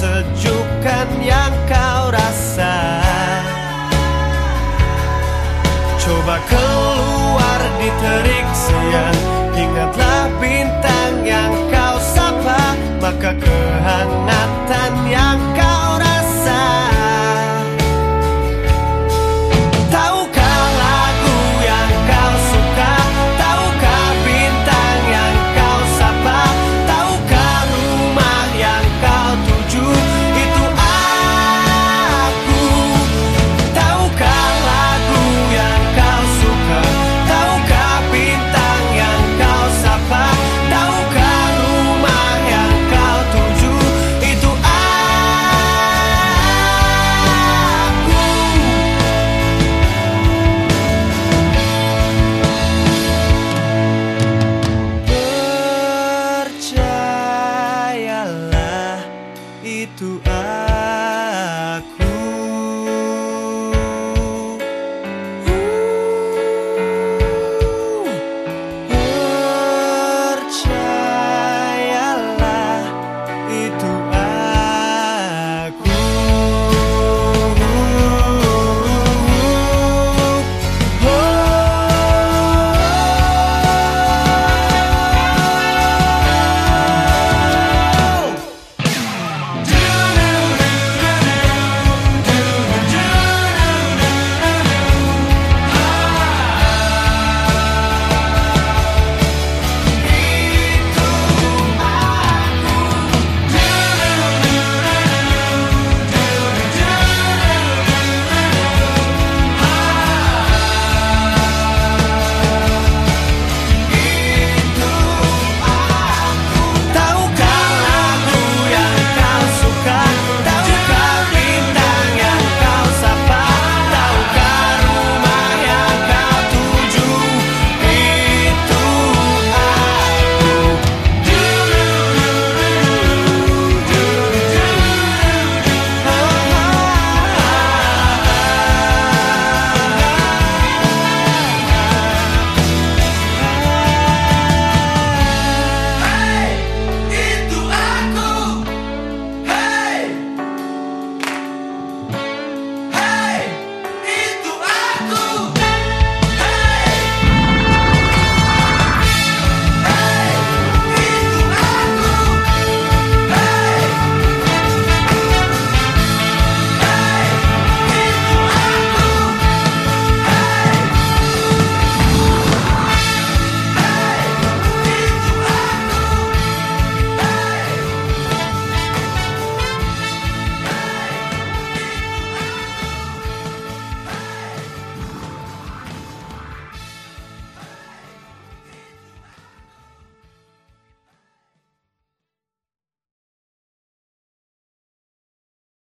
kesejukan yang kau rasa